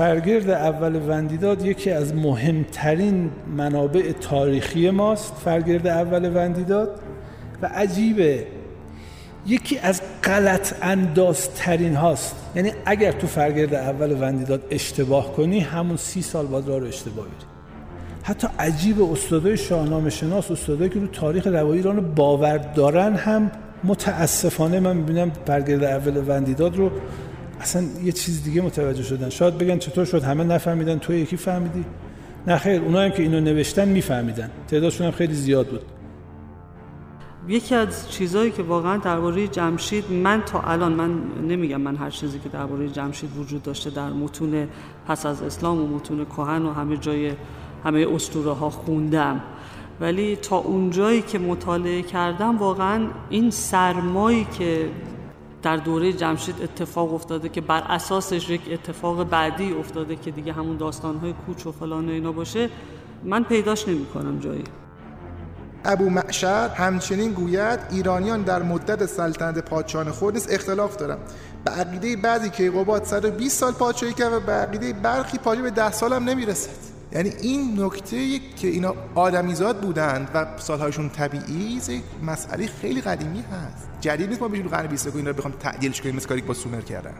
فرگرد اول وندیداد یکی از مهمترین منابع تاریخی ماست فرگرد اول وندیداد و عجیبه. یکی از غلط اندازترین هاست. یعنی اگر تو فرگرد اول وندیداد اشتباه کنی همون سی سال بعد راه رو اشتباه بری. حتی عجیب استادای شاهنامه شناس استادایی که رو تاریخ روایی ایران باور دارن هم متاسفانه من می‌بینم فرگرد اول وندیداد رو اصلا یه چیز دیگه متوجه شدن. شاید بگن چطور شد؟ همه نفهمیدن. تو یکی فهمیدی. نه خیر اونایی که اینو نوشتن میفهمیدن. تعدادشون هم خیلی زیاد بود. یکی از چیزهایی که واقعا درباره جمشید من تا الان من نمیگم من هر چیزی که درباره جمشید وجود داشته در متون پس از اسلام و متون کهن و همه جای همه اسطوره ها خوندم. ولی تا اونجایی که مطالعه کردم واقعا این سرمایی که در دوره جمشید اتفاق افتاده که بر اساسش یک اتفاق بعدی افتاده که دیگه همون داستانهای کوچ و فلان و اینا باشه من پیداش نمی کنم جایی. ابو معشر همچنین گوید ایرانیان در مدت سلطنت پادشاهان خود نیز اختلاف دارند. به عقیده بعضی که قباد 120 سال پادشاهی کرد و به عقیده برخی پادشاه به 10 سال هم نمی‌رسد. یعنی این نکته که اینا آدمیزاد بودند و سالهایشون طبیعی یک مسئله خیلی قدیمی هست. جدید نیست ما بشیم قرن 21 این رو بخوام تعدیلش کنیم مثل کاری با سومر کردن.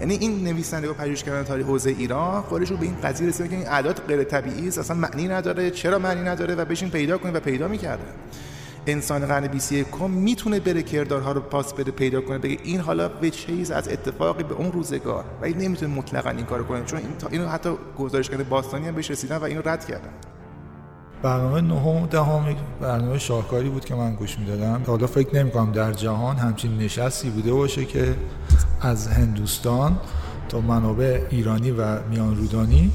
یعنی این نویسنده و پژوهش کردن تاریخ حوزه ایران خودش رو به این قضیه رسیده که این اعداد غیر طبیعی است اصلا معنی نداره. چرا معنی نداره؟ و بشین پیدا کنید و پیدا می‌کردن انسان قرن 21 می‌تونه بره کردارها رو پاس بده پیدا کنه بگه این حالا به چیز از اتفاقی به اون روزگار. و این نمی‌تونه مطلقا این کارو کنه چون این اینو حتی گزارش کرده باستانی هم بهش رسیدن و اینو رد کردن. برنامه نهم دهم برنامه شاهکاری بود که من گوش می‌دادم. حالا فکر نمی کنم در جهان همچین نشستی بوده باشه که از هندوستان تا منابع ایرانی و میان رودانی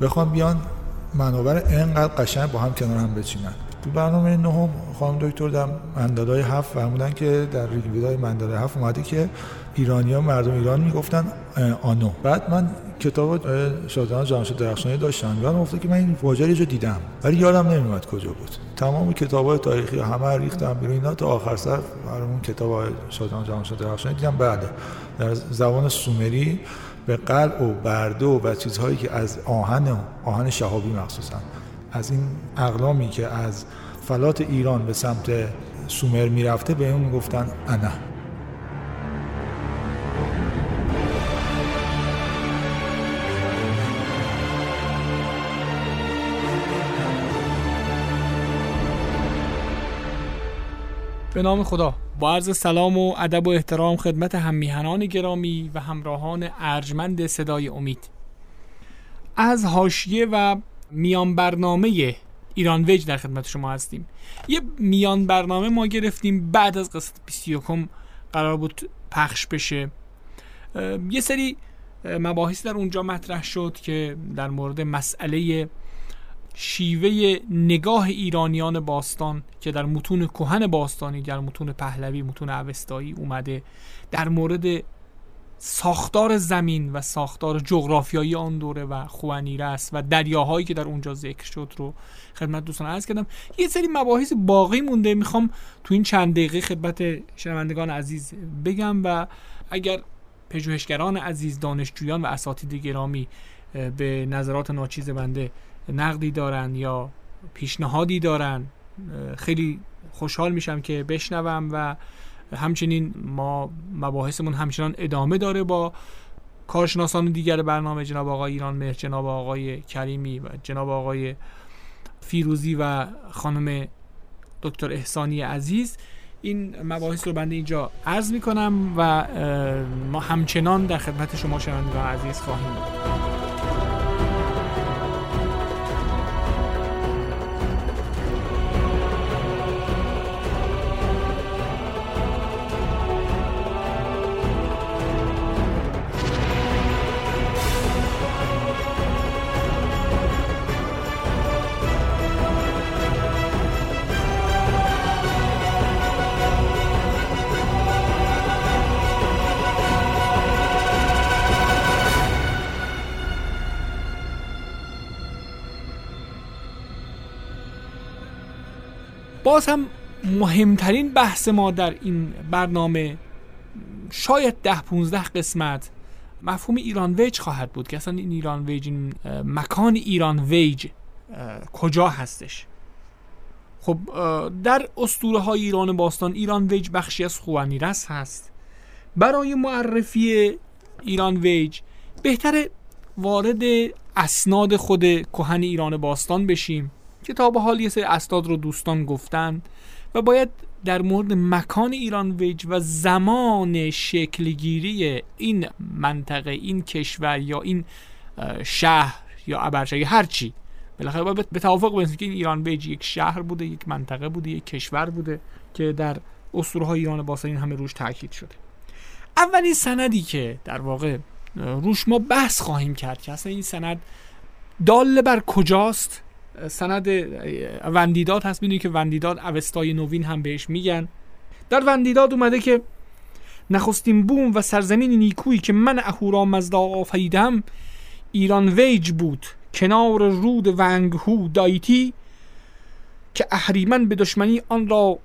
بخوام بیان منابع انقدر قشنگ با هم کنار هم بچینن. تو برنامه نهم خانم دکتر در مندلای هفت فرمودن که در ریگویدای مندلای هفت اومده که ایرانی ها مردم ایران می‌گفتن آنو. بعد من کتاب شادان جانشد درخشانی داشتم. یادم افتاد که من این واژه رو دیدم. ولی یادم نمیاد کجا بود. تمام کتاب های تاریخی همه ریختم بیرون. اینا تا آخر سر برامون کتاب شادان جانشد درخشانی دیدم. بعد در زبان سومری به قلع و برده و چیزهایی که از آهن آهن شهابی مخصوصا. از این اقلامی که از فلات ایران به سمت سومر می‌رفته به اون گفتن انا. به نام خدا. با عرض سلام و ادب و احترام خدمت هممیهنان گرامی و همراهان ارجمند صدای امید. از حاشیه و میان برنامه ایران ویج در خدمت شما هستیم. یه میان برنامه ما گرفتیم بعد از قسمت 21 قرار بود پخش بشه. یه سری مباحث در اونجا مطرح شد که در مورد مسئله شیوه نگاه ایرانیان باستان که در متون کهن باستانی در متون پهلوی متون اوستایی اومده. در مورد ساختار زمین و ساختار جغرافیایی آن دوره و خوانیرس و دریاهایی که در اونجا ذکر شد رو خدمت دوستان عرض کردم. یه سری مباحث باقی مونده. می‌خوام تو این چند دقیقه خدمت شنوندگان عزیز بگم و اگر پژوهشگران عزیز دانشجویان و اساتید گرامی به نظرات ناچیز بنده نقدی دارن یا پیشنهادی دارن خیلی خوشحال میشم که بشنوم و همچنین ما مباحثمون همچنان ادامه داره با کارشناسان دیگر برنامه جناب آقای ایران مهر جناب آقای کریمی و جناب آقای فیروزی و خانم دکتر احسانی عزیز. این مباحث رو بنده اینجا عرض می‌کنم و ما همچنان در خدمت شما شنوندگان عزیز خواهیم بود. باز هم مهمترین بحث ما در این برنامه شاید ده 15 قسمت مفهوم ایران ویج خواهد بود که اصلا این ایران ویج این مکان ایران ویج کجا هستش؟ خب در اسطوره های ایران باستان ایران ویج بخشی از خوانیرس هست. برای معرفی ایران ویج بهتر وارد اسناد خود کهن ایران باستان بشیم. کتاب حال یه سری اسناد رو دوستان گفتن و باید در مورد مکان ایران ویج و زمان شکلگیری این منطقه این کشور یا این شهر یا ابرشهر هر چی. بالاخره باید به توافق برسیم که این ایران ویج یک شهر بوده یک منطقه بوده یک کشور بوده که در اسطوره های ایران باستان همه روش تاکید شده. اولین سندی که در واقع روش ما بحث خواهیم کرد که اصلا این سند دال بر کجاست؟ سند وندیداد هست. می‌دونی که وندیداد اوستای نوین هم بهش میگن. در وندیداد اومده که نخستین بوم و سرزمین نیکویی که من اهورا مزدا آفریدم ایران ویج بود. کنار رود ونگهو دایتی که اهریمن به دشمنی آن را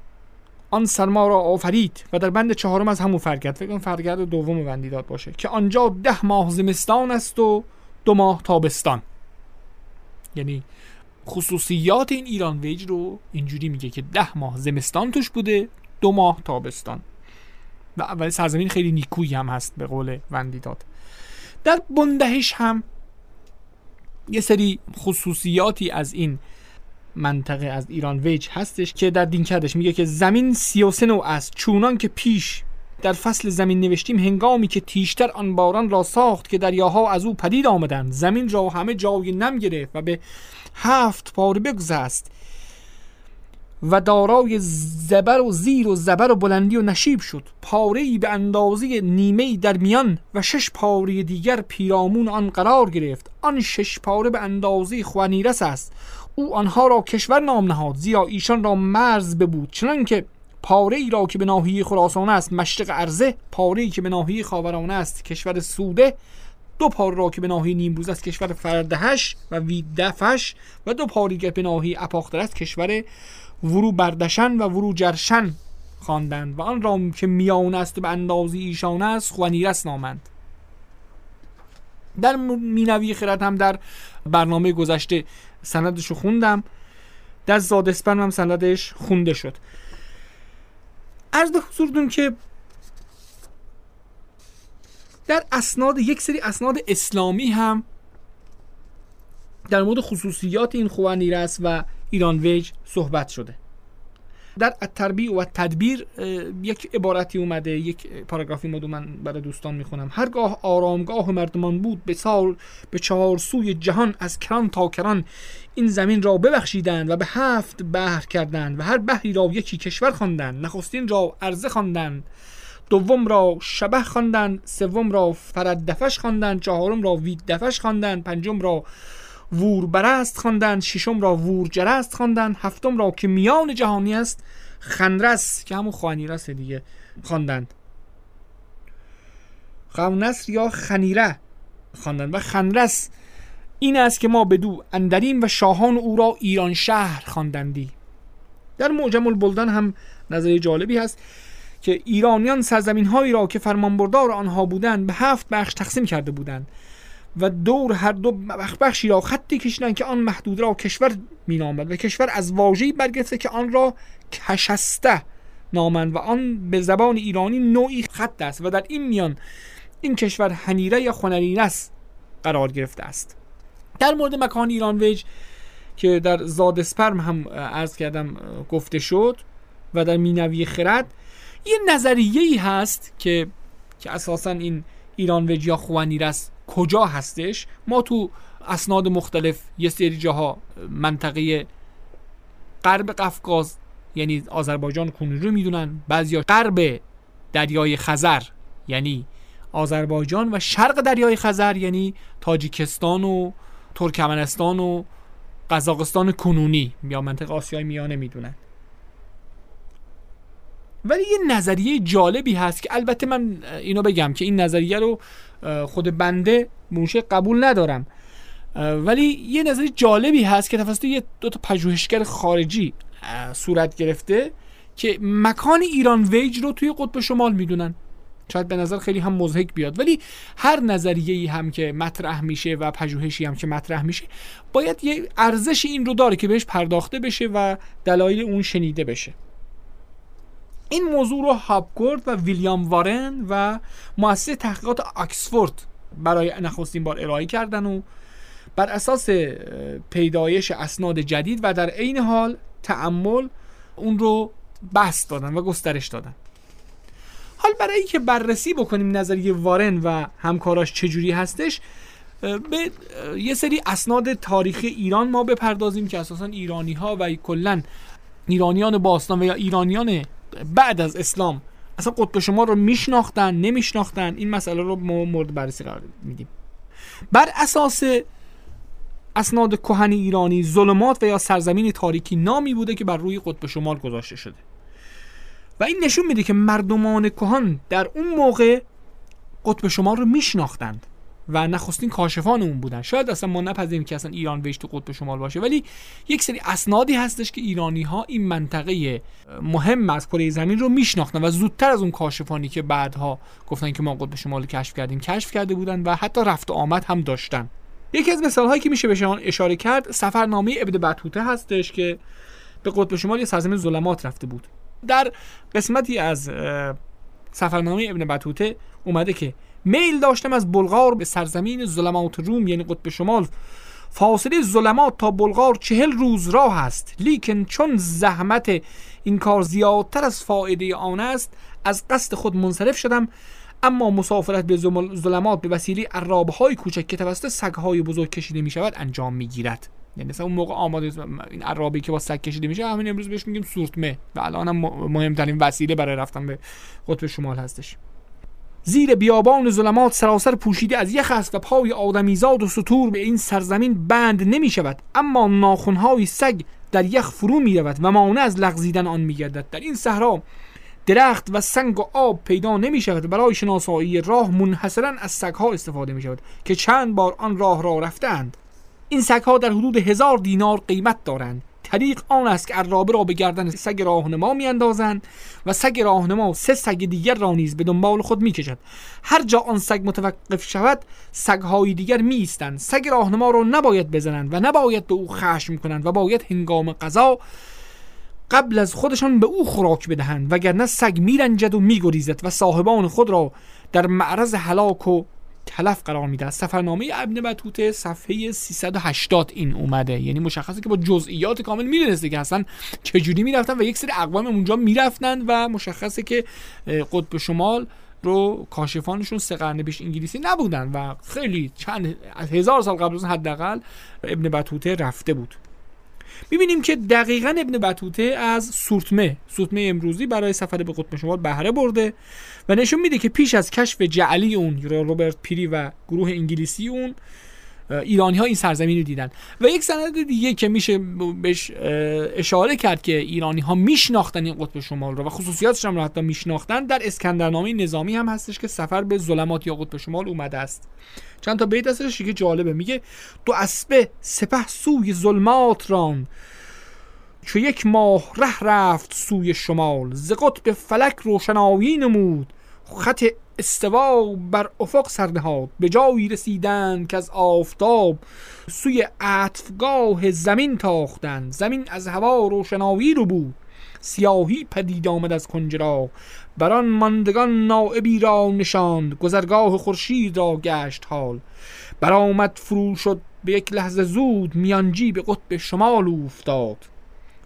آن سرما را آفرید و در بند چهارم از همون فرگرد. فکر فرگرد دوم وندیداد باشه که آنجا ده ماه زمستان است و دو ماه تابستان. یعنی خصوصیات این ایران ویج رو اینجوری میگه که ده ماه زمستان توش بوده دو ماه تابستان. و اول سرزمین خیلی نیکویی هم هست به قول وندیداد در بندهش هم یه سری خصوصیاتی از این منطقه از ایران ویج هستش که در دینکدش میگه که زمین 33 نوع است چونان که پیش در فصل زمین نوشتیم هنگامی که تیشتر آن باران را ساخت که دریاها از او پدید آمدند. زمین را همه جای نم گرفت و به هفت پاره بگذست و دارای زبر و زیر و زبر و بلندی و نشیب شد. پاره ای به اندازه نیمه در میان و شش پاره دیگر پیرامون آن قرار گرفت. آن شش پاره به اندازه خوانیرس است. او آنها را کشور نام نهاد زیرا ایشان را مرز ببود. چنان که پاره ای را که به ناحیه خراسان است مشرق ارزه پاره ای که به ناحیه خاورانه است کشور سوده دو پاره را که به ناحیه نیمروز است کشور فردهش و ویدفش و دو پاره که به ناحیه اپاختر است کشور ورو بردشن و ورو جرشن خواندند و آن را که میان است به اندازی ایشان است خوانیرس نامند. در مینوی خرد هم در برنامه گذشته سندش رو خوندم. در زادسپن هم سندش خونده شد. عرض به حضورتون که در اسناد یک سری اسناد اسلامی هم در مورد خصوصیات این خوانیرس و ایران ویج صحبت شده. در التربیع و تدبیر یک عبارتی اومده یک پاراگرافی مدو من برای دوستان می‌خونم. هرگاه آرامگاه مردمان بود به سال به چهار سوی جهان از کران تا کران این زمین را ببخشیدند و به هفت بحر کردند و هر بحری را یکی کشور خواندند نخستین را ارزه خواندند. دوم را شبه خواندند سوم را فرددفش خواندند چهارم را ویددفش خواندند پنجم را وور برست خواندند ششم را وور جرست خواندند هفتم را که میان جهانی است خنرس که همون خوانیرس دیگه خواندند خونس یا خنیره خواندند و خنرس این است که ما بدو اندریم و شاهان او را ایران شهر خواندندی. در معجم البلدان هم نظری جالبی هست. که ایرانیان سرزمین هایی را که فرمانبردار آنها بودند به هفت بخش تقسیم کرده بودند و دور هر دو بخشی را خطی کشیدند که آن محدود را کشور مینامد و کشور از واژه‌ای برگرفته که آن را کشسته نامند و آن به زبان ایرانی نوعی خط است و در این میان این کشور هنیره یا خنرینس قرار گرفته است. در مورد مکان ایران ویج که در زادسپرم هم عرض کردم گفته شد و در مینوی خرد یه نظریه ای هست که که اساسا این ایران ویج یا خوانیرس کجا هستش؟ ما تو اسناد مختلف یه سری جاها منطقه غرب قفقاز یعنی آذربایجان کنونی رو می‌دونن بعضیا غرب دریای خزر یعنی آذربایجان و شرق دریای خزر یعنی تاجیکستان و ترکمنستان و قزاقستان کنونی یا منطقه آسیای میانه می‌دونن. ولی یه نظریه جالبی هست که البته من اینو بگم که این نظریه رو خود بنده موشه قبول ندارم. ولی یه نظریه جالبی هست که توسط یه دو تا پژوهشگر خارجی صورت گرفته که مکان ایران ویج رو توی قطب شمال می‌دونن. شاید به نظر خیلی هم مزهک بیاد. ولی هر نظریه ای هم که مطرح میشه و پژوهشی هم که مطرح میشه باید یه ارزش این رو داره که بهش پرداخته بشه و دلایل اون شنیده بشه. این موضوع رو هابگورد و ویلیام وارن و مؤسسه تحقیقات آکسفورد برای نخستین بار ارائه کردن و بر اساس پیدایش اسناد جدید و در عین حال تعمل اون رو بحث دادن و گسترش دادن. حال برای اینکه بررسی بکنیم نظریه وارن و همکاراش چجوری هستش به یه سری اسناد تاریخی ایران ما بپردازیم که اساسا ایرانی ها و کلا ایرانیان باستان و یا ایرانیان بعد از اسلام اصلا قطب شما رو میشناختن نمیشناختن این مسئله رو ما مورد بررسی قرار میدیم. بر اساس اسناد کهن ایرانی ظلمات و یا سرزمین تاریکی نامی بوده که بر روی قطب شمال گذاشته شده. و این نشون میده که مردمان کهن در اون موقع قطب شمال رو میشناختند. و نخستین کاشفان اون بودن. شاید اصلا ما نپذیریم که اصلا ایران ویش تو قطب شمال باشه ولی یک سری اسنادی هستش که ایرانی ها این منطقه مهم از کره زمین رو میشناختن و زودتر از اون کاشفانی که بعدها گفتن که ما قطب شمال کشف کردیم کشف کرده بودن و حتی رفت و آمد هم داشتن. یکی از مثال هایی که میشه بهش اشاره کرد سفرنامه ابن بطوطه هستش که به قطب شمال یه سرزمین ظلمات رفته بود. در قسمتی از سفرنامه ابن بطوطه اومده که میل داشتم از بلغار به سرزمین ظلمات روم یعنی قطب شمال. فاصله ظلمات تا بلغار چهل روز راه است. لیکن چون زحمت این کار زیادتر از فایده آن است از قصد خود منصرف شدم. اما مسافرت به ظلمات به وسیله عرابه های کوچک که توسط سگ های بزرگ کشیده می شود انجام می گیرد یعنی مثلا اون موقع آماده این عرابی که با سگ کشیده میشه همین امروز بهش میگیم سورتمه. و الان هم مهمترین وسیله برای رفتن به قطب شمال هستش. زیر بیابان ظلمات سراسر پوشیده از یخ است و پای آدمیزاد و سطور به این سرزمین بند نمی شود. اما ناخونهای سگ در یخ فرو می رود و مانع از لغزیدن آن می گردد. در این صحرا درخت و سنگ و آب پیدا نمی شود. برای شناسایی راه منحصرا از سگ ها استفاده می شود که چند بار آن راه را رفتند این سگ ها در حدود هزار دینار قیمت دارند. طریق آن است که عرابه را به گردن سگ راهنما میاندازند و سگ راهنما سه سگ دیگر را نیز به دنبال خود می‌کشد. هر جا آن سگ متوقف شود سگهای دیگر میایستند. سگ راهنما را نباید بزنند و نباید به او خشم کنند و باید هنگام غذا قبل از خودشان به او خوراک بدهند وگرنه سگ میرنجد و میگریزد و صاحبان خود را در معرض هلاک و تلف قرار میده. سفرنامه ابن بطوطه صفحه 380 این اومده. یعنی مشخصه که با جزئیات کامل می‌دونسته که اصلا چجوری می‌رفتن و یک سری اقوام اونجا می‌رفتن و مشخصه که قطب شمال رو کاشفانشون سه قرن پیش انگلیسی نبودن و خیلی چند هزار سال قبل از حداقل ابن بطوطه رفته بود. می‌بینیم که دقیقا ابن بطوطه از سورتمه سورتمه امروزی برای سفر به قطب شمال بهره برده و نشون میده که پیش از کشف جعلی اون روبرت پیری و گروه انگلیسی اون ایرانی ها این سرزمین رو دیدن. و یک سند دیگه که میشه بهش اشاره کرد که ایرانی ها میشناختن این قطب شمال رو و خصوصیاتش هم رو حتی میشناختن در اسکندرنامه نظامی هم هستش که سفر به ظلمات یا قطب شمال اومده است. چند تا بیت هستش که جالبه. میگه دو اسبه سپه سوی ظلمات ران چو یک ماه ره رفت سوی شمال. ز قطب فلک روشنایی نمود. خط استوا بر افق سر نهاد. به جایی رسیدن که از آفتاب سوی عطفگاه زمین تاختن زمین از هوا روشنایی رو بود. سیاهی پدید آمد از کنجرا بران ماندگان نائبی را نشاند. گذرگاه خورشید را گشت حال. برآمد فرو شد. به یک لحظه زود میانجی به قطب شمال افتاد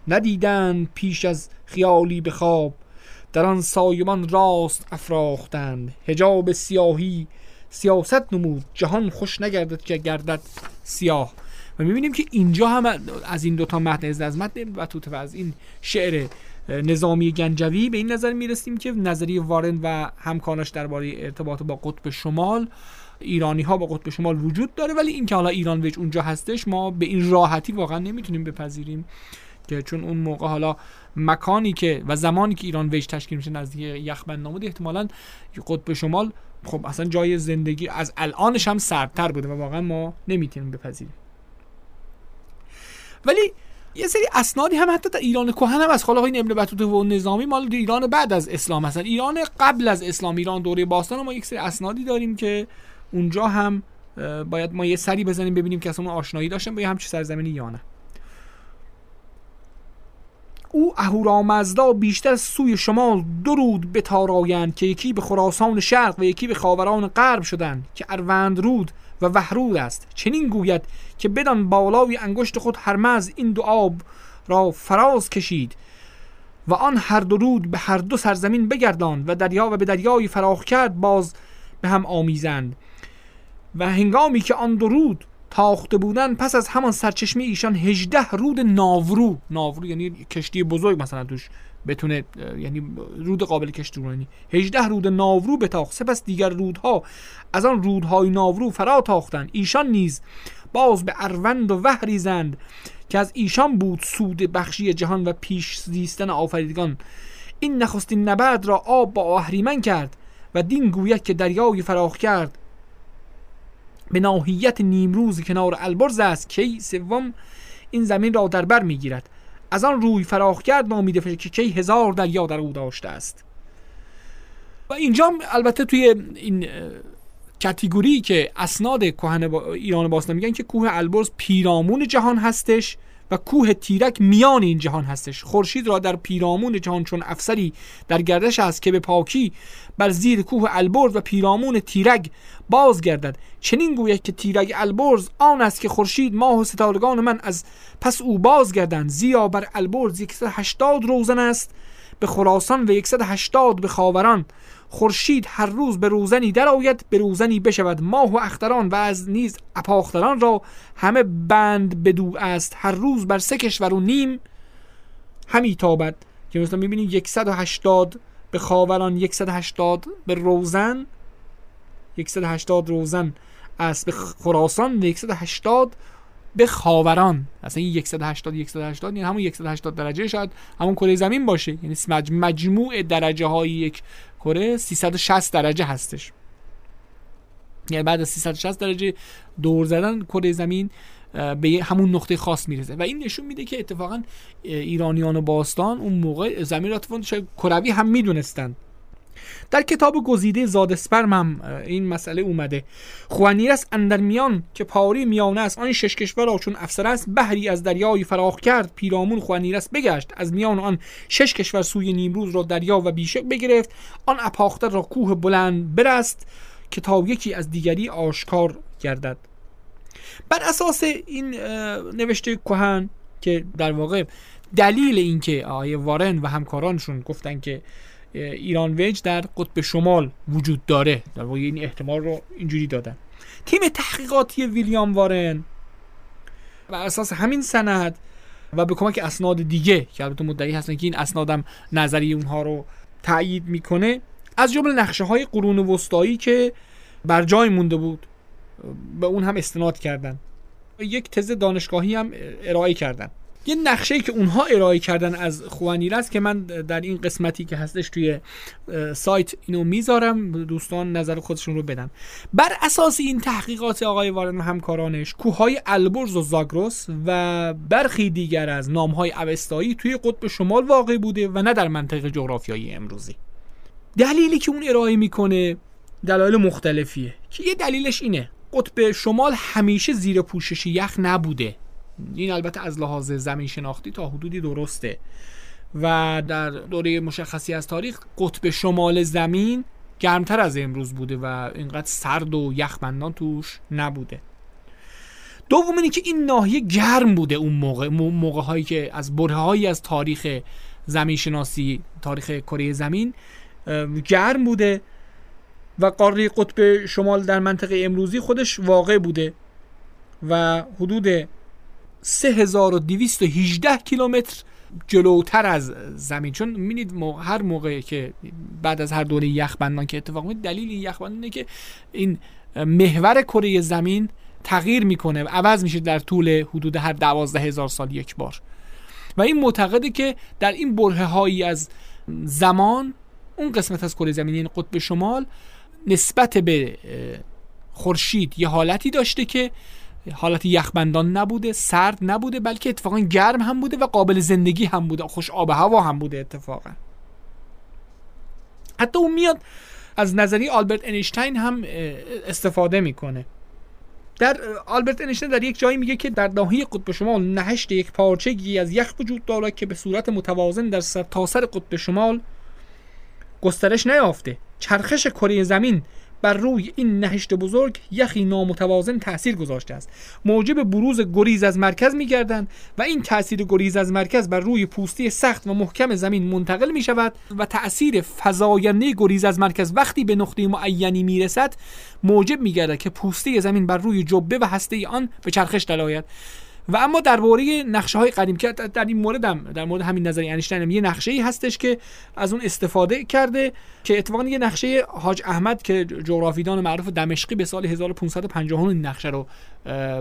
ندیدند پیش از خیالی به خواب. در آن سایمان راست افراختند. هجاب سیاهی سیاست نمود. جهان خوش نگردد که گردد سیاه. و می‌بینیم که اینجا هم از این دوتا متن از متن بطوطه و از این شعر نظامی گنجوی به این نظر می‌رسیم که نظریه وارن و همکارش درباره ارتباط با قطب شمال ایرانی ها با قطب شمال وجود داره. ولی اینکه حالا ایران ویج اونجا هستش ما به این راحتی واقعا نمی‌تونیم بپذیریم که چون اون موقع حالا مکانی که و زمانی که ایران ویج تشکیل میشه نزدیک یخبند نامود احتمالا قطب شمال خب اصلا جای زندگی از الانش هم سردتر بوده و واقعا ما نمی‌تونیم بپذیریم. ولی یه سری اسنادی هم حتی در ایران کهن هم از خاله های ابن بطوطه و نظامی مال ایران بعد از اسلام هستن. ایران قبل از اسلام ایران دوره باستان ما یک سری اسنادی داریم که اونجا هم باید ما یه سری بزنیم ببینیم که اصلا آشنایی داشتن با یه همچی سرزمینی یا نه. او اهورامزدا بیشتر سوی شمال درود بتارایند که یکی به خراسان شرق و یکی به خاوران غرب شدند که اروند رود و وحرود است. چنین گوید که بدان بالای انگشت خود هرمز این دو آب را فراز کشید و آن هر دو رود به هر دو سرزمین بگرداند و دریا و به دریای فراخ کرد باز به هم آمیزند. و هنگامی که آن دو رود تاخته بودن پس از همان سرچشمه ایشان هجده رود ناورو. ناورو یعنی کشتی بزرگ مثلا توش بتونه یعنی رود قابل کشتی رونی 18 رود ناورو بتاخت. سپس دیگر رودها از آن رودهای ناورو فرا تاختند. ایشان نیز باز به اروند و وحری زند که از ایشان بود سود بخشی جهان و پیش زیستن آفریدگان. این نخستین نبرد را آب با اهریمن کرد و دین گوید که دریای فراخ کرد. به ناحیت نیمروز کنار البرز است کی سوم این زمین را در بر می‌گیرد. از آن روی فراخ کرد نامیده که کی هزار دریا در او داشته است. و اینجا البته توی این کتیگوری که اسناد کهن ایران باستان میگن که کوه البرز پیرامون جهان هستش. و کوه تیرک میان این جهان هستش. خورشید را در پیرامون جهان چون افسری در گردش است که به پاکی بر زیر کوه البرز و پیرامون تیرگ بازگردد. چنین گوید که تیرگ البرز آن است که خورشید ماه و ستارگان من از پس او بازگردند. زیرا بر البرز 180 روزن است به خراسان و 180 به خاوران. خورشید هر روز به روزنی درآید به روزنی بشود ماه و اختران و از نیز اپاختران را همه بند بدو است. هر روز بر سه کشور و نیم همی تابد. که مثلا می‌بینید 180 به خاوران 180 به روزن 180 روزن است. به خراسان و 180 به خاوران اصلا این 180 180 یعنی همون 180 درجه. شاید همون کره زمین باشه. یعنی مجموع درجه های یک کره 360 درجه هستش. یعنی بعد از 360 درجه دور زدن کره زمین به همون نقطه خاص می‌رسه. و این نشون میده که اتفاقا ایرانیان و باستان اون موقع زمین را شاید کروی هم می‌دونستند در کتاب گزیده زادسپرم این مسئله اومده. خوانیرس اندر میان که پاری میانه است آن شش کشور را چون افسر است بحری از دریای فراخ کرد پیرامون خوانیرس بگشت. از میان آن شش کشور سوی نیمروز را دریا و بیشک بگرفت. آن اپاختر را کوه بلند برست که تا یکی از دیگری آشکار گردد. بر اساس این نوشته کهن که در واقع دلیل اینکه آیه وارن و همکارانشون گفتن که ایران ویج در قطب شمال وجود داره. در واقع این احتمال رو اینجوری دادن. تیم تحقیقاتی ویلیام وارن بر اساس همین سند و به کمک اسناد دیگه که البته مدعی هستن که این اسنادم نظری اونها رو تایید می‌کنه از جمله نقشه های قرون وسطایی که بر جای مونده بود به اون هم استناد کردن. یک تز دانشگاهی هم ارائه کردن. یه نقشه که اونها ارائه کردن از خوانیرس که من در این قسمتی که هستش توی سایت اینو می‌ذارم. دوستان نظر خودشون رو بدن. بر اساس این تحقیقات آقای وارن و همکارانش کوههای البرز و زاگروس و برخی دیگر از نامهای اوستایی توی قطب شمال واقع بوده و نه در منطقه جغرافیایی امروزی. دلیلی که اون ارائه می‌کنه دلایل مختلفیه که یه دلیلش اینه. قطب شمال همیشه زیر پوشش یخ نبوده. این البته از لحاظ زمین شناختی تا حدودی درسته. و در دوره مشخصی از تاریخ قطب شمال زمین گرمتر از امروز بوده و اینقدر سرد و یخبندان توش نبوده. دوم اینه که این ناحیه گرم بوده اون موقع موقع هایی که از بره هایی از تاریخ زمین شناسی تاریخ کره زمین گرم بوده و قاره قطب شمال در منطقه امروزی خودش واقع بوده و حدود 3218 کیلومتر جلوتر از زمین. چون می‌بینید هر موقع که بعد از هر دوره یخبندان که اتفاق میفته دلیل این یخبندان اینه که این محور کره زمین تغییر می‌کنه عوض میشه در طول حدود هر دوازده هزار سال یک بار. و این معتقده که در این بره هایی از زمان اون قسمت از کره زمین یعنی قطب شمال نسبت به خورشید یه حالتی داشته که حالت یخبندان نبوده سرد نبوده بلکه اتفاقا گرم هم بوده و قابل زندگی هم بوده. خوش آب هوا هم بوده اتفاقا. حتی اون میاد از نظریه آلبرت انیشتین هم استفاده می‌کنه. در آلبرت انیشتین در یک جایی میگه که در ناحیه قطب شمال نهشت یک پارچگی از یخ وجود دارد که به صورت متوازن در سر قطب شمال گسترش نیافته. چرخش کره زمین بر روی این نهشت بزرگ یخی نامتوازن تاثیر گذاشته است. موجب بروز گریز از مرکز میگردند و این تاثیر گریز از مرکز بر روی پوستی سخت و محکم زمین منتقل می شود و تاثیر فزاینده گریز از مرکز وقتی به نقطه معینی می‌رسد موجب میگردد که پوسته زمین بر روی جبه و هسته آن به چرخش درآید. و اما درباره نقشه های قدیم که در این مورد هم در مورد همین نظری انیشتین یه نقشه ای هستش که از اون استفاده کرده که اتفاقا یه نقشه حاج احمد که جغرافیدان معروف دمشقی به سال 1550 این نقشه رو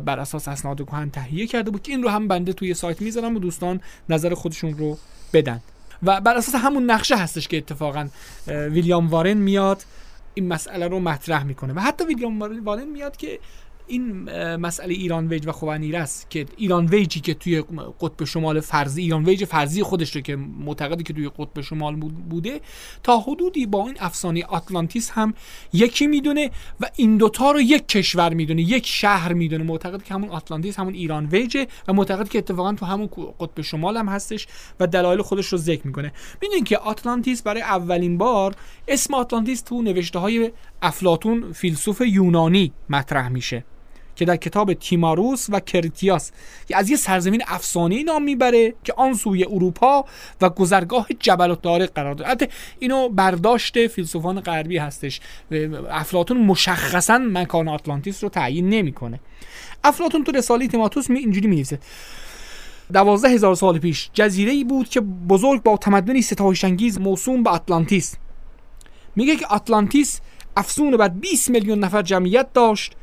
بر اساس اسناد کهن تهیه کرده بود که این رو هم بنده توی سایت می‌ذارم و دوستان نظر خودشون رو بدن. و بر اساس همون نقشه هستش که اتفاقا ویلیام وارن میاد این مسئله رو مطرح می‌کنه. و حتی ویلیام وارن میاد که این مسئله ایران ویج و خوانیرس که ایران ویجی که توی قطب شمال فرضی ایران ویج فرضی خودش رو که معتقده که توی قطب شمال بوده تا حدودی با این افسانه آتلانتیس هم یکی می‌دونه و این دوتا رو یک کشور می‌دونه یک شهر می‌دونه. معتقده که همون آتلانتیس همون ایران ویجه و معتقده که اتفاقا تو همون قطب شمال هم هستش و دلایل خودش رو ذکر می‌کنه. می‌دونید که آتلانتیس برای اولین بار اسم آتلانتیس تو نوشته های افلاتون فیلسوف یونانی مطرح میشه. که در کتاب تیماروس و کرتیاس که از یه سرزمین افسانه نام می‌بره که آن سوی اروپا و گذرگاه جبل الطارق قرار داره البته اینو برداشت فیلسوفان غربی هستش. افلاتون مشخصا مکان آتلانتیس رو تعیین نمی‌کنه. افلاتون تو رساله تیماتوس می اینجوری می‌نویسه. دوازده هزار سال پیش جزیره ای بود که بزرگ با تمدنی ستایشانگیز موسوم به آتلانتیس. میگه که آتلانتیس افسون بعد 20 میلیون نفر جمعیت داشت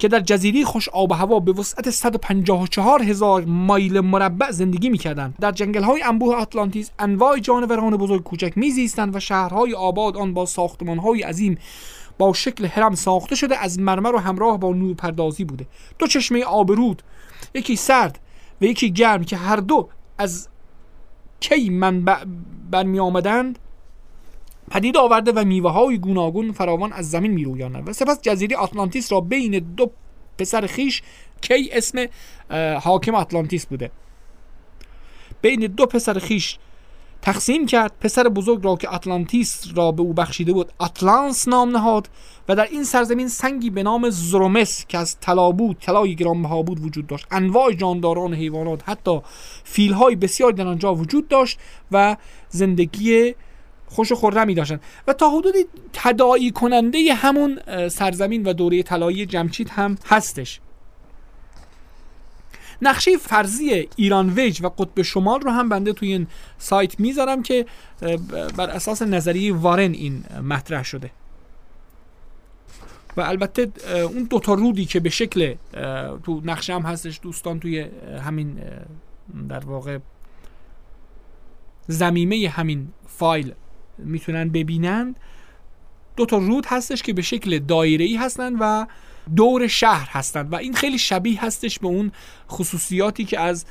که در جزیره خوش آب و هوا به وسعت 154 هزار مایل مربع زندگی می‌کردند. در جنگل های انبوه آتلانتیس انواع جانوران بزرگ کوچک میزیستند و شهرهای آباد آن با ساختمان های عظیم با شکل هرم ساخته شده از مرمر و همراه با نور پردازی بوده. دو چشمه آبرود یکی سرد و یکی گرم که هر دو از کی منبع برمی آمدند پدید آورده و میوه های گوناگون فراوان از زمین می رویانند و سپس جزیره آتلانتیس را بین دو پسر خیش کی اسم حاکم آتلانتیس بوده. بین دو پسر خیش تقسیم کرد. پسر بزرگ را که آتلانتیس را به او بخشیده بود آتلانس نام نهاد و در این سرزمین سنگی به نام زرومس که از طلا بود طلای گرانبها بود وجود داشت. انواع جانداران حیوانات حتی فیلهای بسیار در آنجا وجود داشت و زندگی خوش و خورمی داشتن. و تا حدودی تداعی کننده همون سرزمین و دوره طلایی جمشید هم هستش. نقشه فرضی ایران ویج و قطب شمال رو هم بنده توی این سایت می‌ذارم که بر اساس نظریه وارن این مطرح شده. و البته اون دوتا رودی که به شکل تو نقشه هم هستش دوستان توی همین در واقع زمیمه همین فایل می‌تونن ببینن. دو تا رود هستش که به شکل دایره ای هستن و دور شهر هستند و این خیلی شبیه هستش به اون خصوصیاتی که از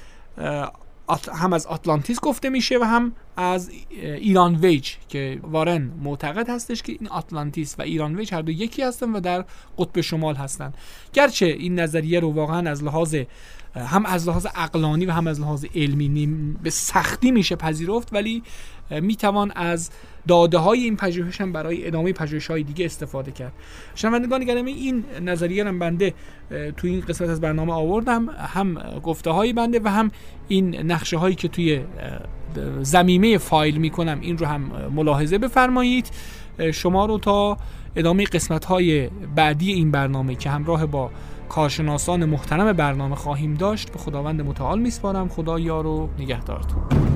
هم از آتلانتیس گفته میشه و هم از ایران ویج که وارن معتقد هستش که این آتلانتیس و ایران ویج هر دو یکی هستن و در قطب شمال هستن. گرچه این نظریه رو واقعا از لحاظ هم از لحاظ اقلانی و هم از لحاظ علمی به سختی میشه پذیرفت ولی می‌توان از داده های این پژوهش هم برای ادامه پژوهش های دیگه استفاده کرد. شنوندگان گرامی این نظریه رو بنده تو این قسمت از برنامه آوردم. هم گفته های بنده و هم این نقشه هایی که توی زمیمه فایل می‌کنم این رو هم ملاحظه بفرمایید. شما رو تا ادامه قسمت های بعدی این برنامه که همراه با کارشناسان محترم برنامه خواهیم داشت به خداوند متعال میسپارم. خدا یار و نگهدارتون.